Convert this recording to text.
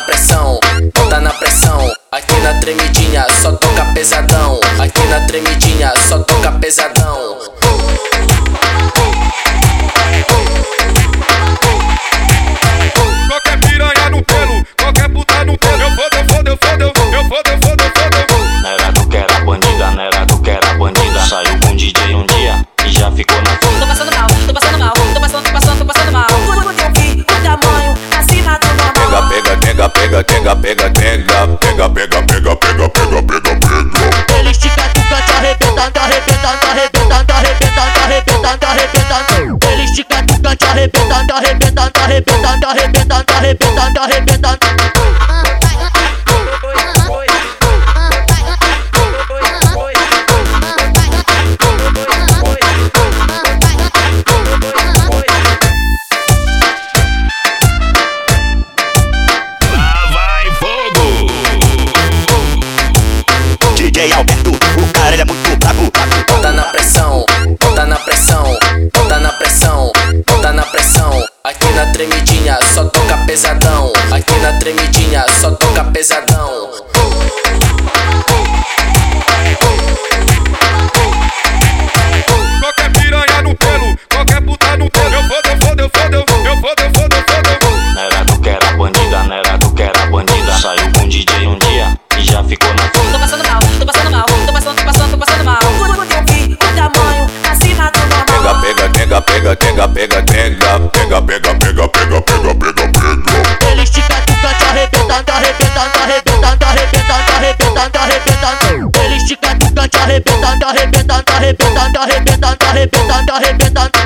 na pressão, tá na pressão, aqui na tremidinha. Pega, pega, pega, pega, pega, pega, pega, pega, pega, pega, pega, pega, pega. Ele estica, tuca, te arrebentando, arrebentando, arrebentando, arrebentando, arrebentando, arrebentando. Ele estica, tuca, te arrebentando, arrebentando, arrebentando, arrebentando, arrebentando, arrebentando. DJ Alberto, o cara ele é muito brabo. Bota na pressão, bota na pressão, bota na pressão, bota na pressão. Aqui na tremidinha, só toca pesadão. Aqui na tremidinha, só toca pesadão. Qualquer piranha no pelo, qualquer puta no pelo. Eu fodo, eu fodo, eu fodo, eu fodo, arrebentando, arrebentando, arrebentando, arrebentando, arrebentando. Ele estica, tuca, te arrebentando, arrebentando, arrebentando, arrebentando, arrebentando, arrebentando.